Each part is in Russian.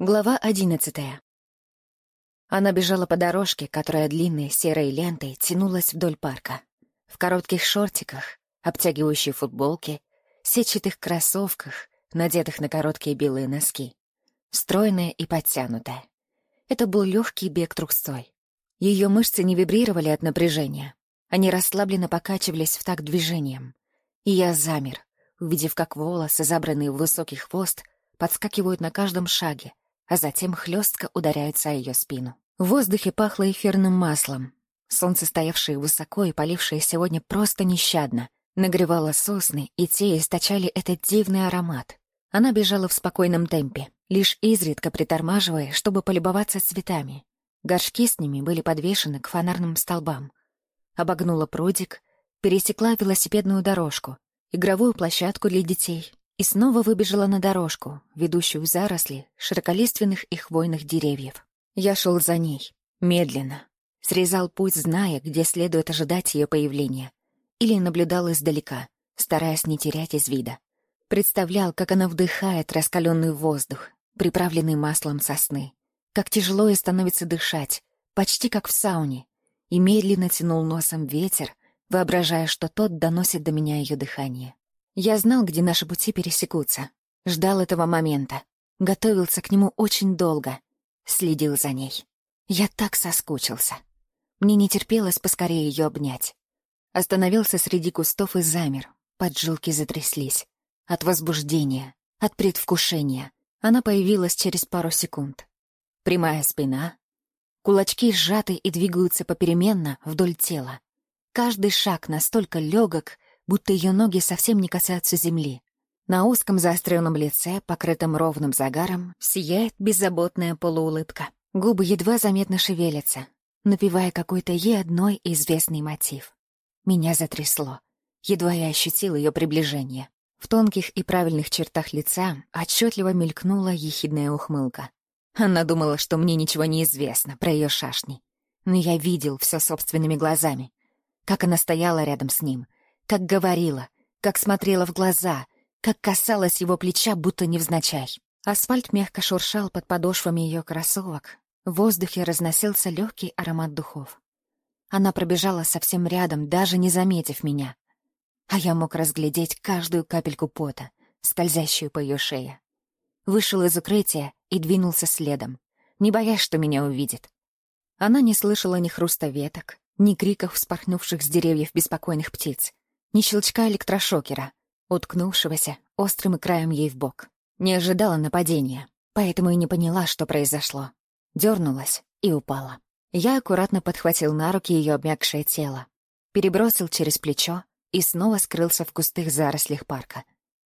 Глава одиннадцатая. Она бежала по дорожке, которая длинной серой лентой тянулась вдоль парка. В коротких шортиках, обтягивающей футболке, сетчатых кроссовках, надетых на короткие белые носки. Стройная и подтянутая. Это был легкий бег трусцой. Ее мышцы не вибрировали от напряжения. Они расслабленно покачивались в такт движением. И я замер, увидев, как волосы, забранные в высокий хвост, подскакивают на каждом шаге, а затем хлестко ударяются о ее спину. В воздухе пахло эфирным маслом. Солнце, стоявшее высоко и полившее сегодня просто нещадно, нагревало сосны, и те источали этот дивный аромат. Она бежала в спокойном темпе, лишь изредка притормаживая, чтобы полюбоваться цветами. Горшки с ними были подвешены к фонарным столбам. Обогнула прудик, пересекла велосипедную дорожку, игровую площадку для детей, и снова выбежала на дорожку, ведущую в заросли широколиственных и хвойных деревьев. Я шел за ней, медленно, срезал путь, зная, где следует ожидать ее появления, или наблюдал издалека, стараясь не терять из вида. Представлял, как она вдыхает раскаленный воздух, приправленный маслом сосны, как тяжело ей становится дышать, почти как в сауне, и медленно тянул носом ветер, воображая, что тот доносит до меня ее дыхание. Я знал, где наши пути пересекутся. Ждал этого момента. Готовился к нему очень долго. Следил за ней. Я так соскучился. Мне не терпелось поскорее ее обнять. Остановился среди кустов и замер. Поджилки затряслись. От возбуждения, от предвкушения. Она появилась через пару секунд. Прямая спина. Кулачки сжаты и двигаются попеременно вдоль тела. Каждый шаг настолько легок, будто ее ноги совсем не касаются земли. На узком заостренном лице, покрытом ровным загаром, сияет беззаботная полуулыбка. Губы едва заметно шевелятся, напевая какой-то ей одной известный мотив. Меня затрясло. Едва я ощутил ее приближение. В тонких и правильных чертах лица отчетливо мелькнула ехидная ухмылка. Она думала, что мне ничего не известно про ее шашни. Но я видел все собственными глазами. Как она стояла рядом с ним, как говорила, как смотрела в глаза, как касалась его плеча, будто невзначай. Асфальт мягко шуршал под подошвами ее кроссовок. В воздухе разносился легкий аромат духов. Она пробежала совсем рядом, даже не заметив меня. А я мог разглядеть каждую капельку пота, скользящую по ее шее. Вышел из укрытия и двинулся следом, не боясь, что меня увидит. Она не слышала ни хруста веток, ни криков вспорхнувших с деревьев беспокойных птиц ни щелчка электрошокера, уткнувшегося острым краем ей в бок. Не ожидала нападения, поэтому и не поняла, что произошло. Дернулась и упала. Я аккуратно подхватил на руки ее обмякшее тело, перебросил через плечо и снова скрылся в густых зарослях парка.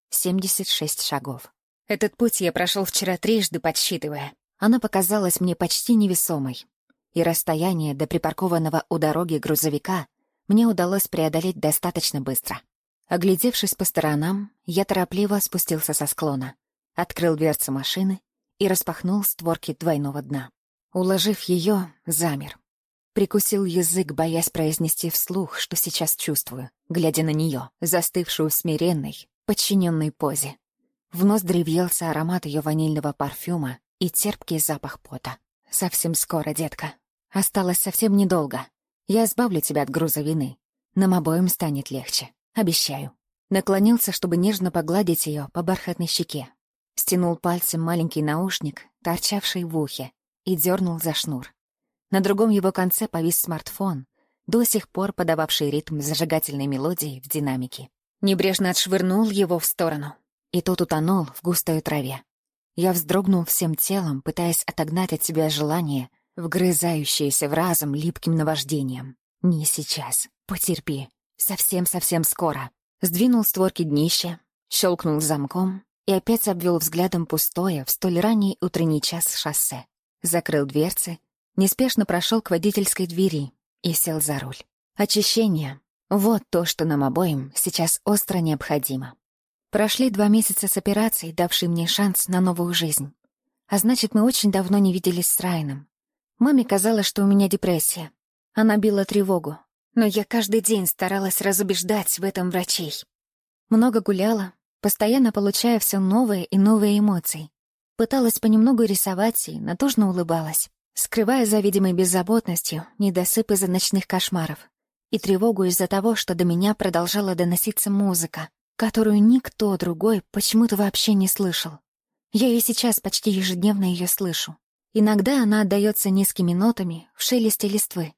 76 шагов. Этот путь я прошел вчера трижды, подсчитывая. Она показалась мне почти невесомой. И расстояние до припаркованного у дороги грузовика мне удалось преодолеть достаточно быстро. Оглядевшись по сторонам, я торопливо спустился со склона, открыл дверцу машины и распахнул створки двойного дна. Уложив ее, замер. Прикусил язык, боясь произнести вслух, что сейчас чувствую, глядя на нее, застывшую в смиренной, подчиненной позе. В ноздри въелся аромат ее ванильного парфюма и терпкий запах пота. «Совсем скоро, детка. Осталось совсем недолго. Я избавлю тебя от груза вины. Нам обоим станет легче. Обещаю». Наклонился, чтобы нежно погладить ее по бархатной щеке. Стянул пальцем маленький наушник, торчавший в ухе, и дернул за шнур. На другом его конце повис смартфон, до сих пор подававший ритм зажигательной мелодии в динамике. Небрежно отшвырнул его в сторону, и тот утонул в густой траве. Я вздрогнул всем телом, пытаясь отогнать от себя желание вгрызающееся в разум липким наваждением. «Не сейчас. Потерпи. Совсем-совсем скоро». Сдвинул створки днища, щелкнул замком и опять обвел взглядом пустое в столь ранний утренний час шоссе. Закрыл дверцы, неспешно прошел к водительской двери и сел за руль. Очищение — вот то, что нам обоим сейчас остро необходимо. Прошли два месяца с операцией, давшей мне шанс на новую жизнь. А значит, мы очень давно не виделись с Райаном. Маме казалось, что у меня депрессия. Она била тревогу. Но я каждый день старалась разубеждать в этом врачей. Много гуляла, постоянно получая все новые и новые эмоции. Пыталась понемногу рисовать и натужно улыбалась, скрывая за видимой беззаботностью недосып из-за ночных кошмаров и тревогу из-за того, что до меня продолжала доноситься музыка, которую никто другой почему-то вообще не слышал. Я и сейчас почти ежедневно ее слышу. Иногда она отдаётся низкими нотами в шелесте листвы.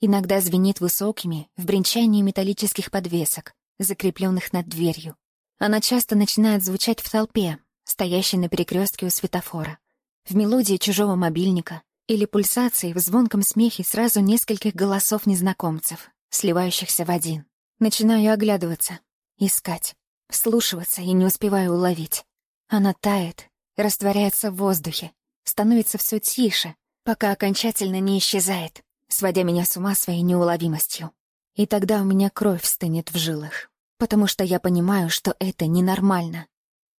Иногда звенит высокими в бренчании металлических подвесок, закрепленных над дверью. Она часто начинает звучать в толпе, стоящей на перекрестке у светофора, в мелодии чужого мобильника или пульсации в звонком смехе сразу нескольких голосов незнакомцев, сливающихся в один. Начинаю оглядываться, искать, вслушиваться и не успеваю уловить. Она тает, растворяется в воздухе, становится все тише, пока окончательно не исчезает, сводя меня с ума своей неуловимостью. И тогда у меня кровь стынет в жилах, потому что я понимаю, что это ненормально.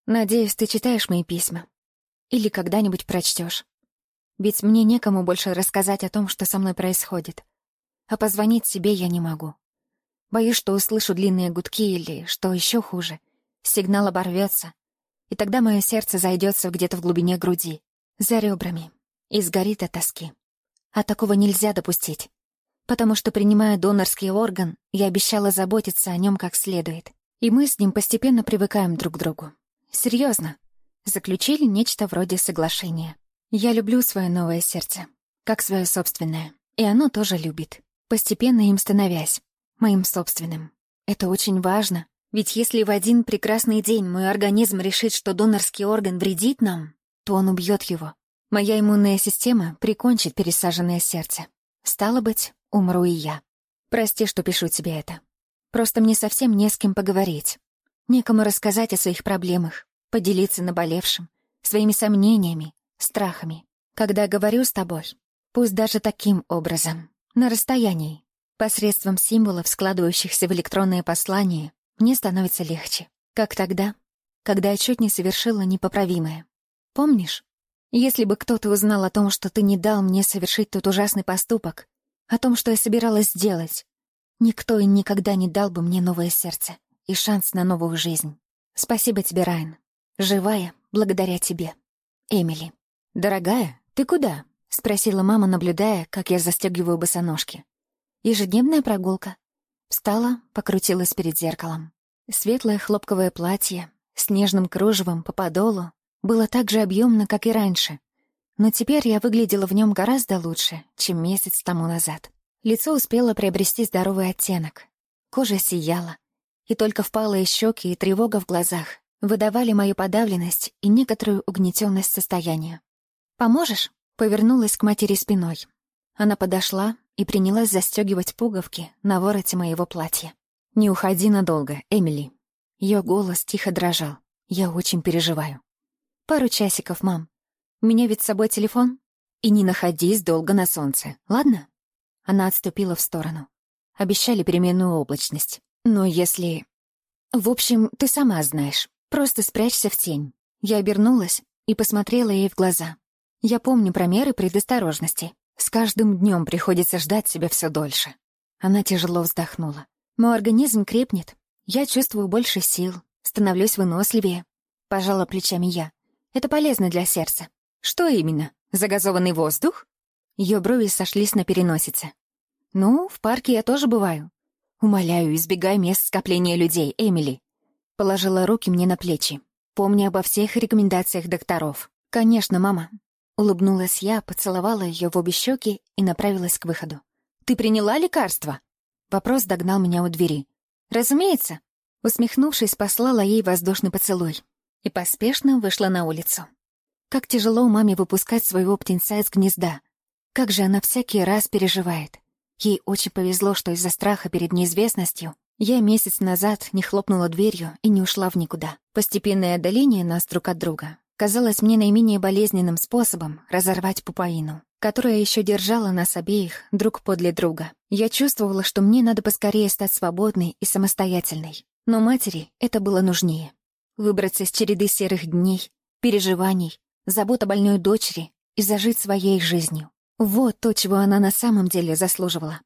Надеюсь, ты читаешь мои письма. Или когда-нибудь прочтешь. Ведь мне некому больше рассказать о том, что со мной происходит. А позвонить себе я не могу. Боюсь, что услышу длинные гудки или, что еще хуже, сигнал оборвется, и тогда мое сердце зайдется где-то в глубине груди, за ребрами, и сгорит от тоски. А такого нельзя допустить, потому что, принимая донорский орган, я обещала заботиться о нем как следует, и мы с ним постепенно привыкаем друг к другу. Серьезно. Заключили нечто вроде соглашения. Я люблю свое новое сердце, как свое собственное. И оно тоже любит, постепенно им становясь, моим собственным. Это очень важно, ведь если в один прекрасный день мой организм решит, что донорский орган вредит нам, то он убьет его. Моя иммунная система прикончит пересаженное сердце. Стало быть, умру и я. Прости, что пишу тебе это. Просто мне совсем не с кем поговорить. Некому рассказать о своих проблемах, поделиться наболевшим, своими сомнениями, страхами. Когда говорю с тобой, пусть даже таким образом, на расстоянии, посредством символов, складывающихся в электронные послания, мне становится легче. Как тогда, когда я чуть не совершила непоправимое. Помнишь? Если бы кто-то узнал о том, что ты не дал мне совершить тот ужасный поступок, о том, что я собиралась сделать, никто и никогда не дал бы мне новое сердце и шанс на новую жизнь. Спасибо тебе, Райан. Живая, благодаря тебе. Эмили. «Дорогая, ты куда?» — спросила мама, наблюдая, как я застегиваю босоножки. «Ежедневная прогулка». Встала, покрутилась перед зеркалом. Светлое хлопковое платье с нежным кружевом по подолу было так же объемно, как и раньше. Но теперь я выглядела в нем гораздо лучше, чем месяц тому назад. Лицо успело приобрести здоровый оттенок. Кожа сияла, и только впалые щеки и тревога в глазах выдавали мою подавленность и некоторую угнетенность состояния. «Поможешь?» — повернулась к матери спиной. Она подошла и принялась застегивать пуговки на вороте моего платья. «Не уходи надолго, Эмили». Ее голос тихо дрожал. «Я очень переживаю». «Пару часиков, мам. У меня ведь с собой телефон. И не находись долго на солнце, ладно?» Она отступила в сторону. Обещали переменную облачность. Но если... В общем, ты сама знаешь. Просто спрячься в тень. Я обернулась и посмотрела ей в глаза. Я помню про меры предосторожности. С каждым днем приходится ждать себя все дольше. Она тяжело вздохнула. Мой организм крепнет. Я чувствую больше сил, становлюсь выносливее. Пожала плечами я. Это полезно для сердца. Что именно? Загазованный воздух? Ее брови сошлись на переносице. Ну, в парке я тоже бываю. Умоляю, избегай мест скопления людей, Эмили. Положила руки мне на плечи. Помни обо всех рекомендациях докторов. Конечно, мама. Улыбнулась я, поцеловала ее в обе щеки и направилась к выходу. «Ты приняла лекарство?» Вопрос догнал меня у двери. «Разумеется». Усмехнувшись, послала ей воздушный поцелуй и поспешно вышла на улицу. Как тяжело маме выпускать своего птенца из гнезда. Как же она всякий раз переживает. Ей очень повезло, что из-за страха перед неизвестностью я месяц назад не хлопнула дверью и не ушла в никуда. Постепенное отдаление нас друг от друга казалось мне наименее болезненным способом разорвать пупаину, которая еще держала нас обеих друг подле друга. Я чувствовала, что мне надо поскорее стать свободной и самостоятельной. Но матери это было нужнее. Выбраться из череды серых дней, переживаний, забот о больной дочери и зажить своей жизнью. Вот то, чего она на самом деле заслуживала.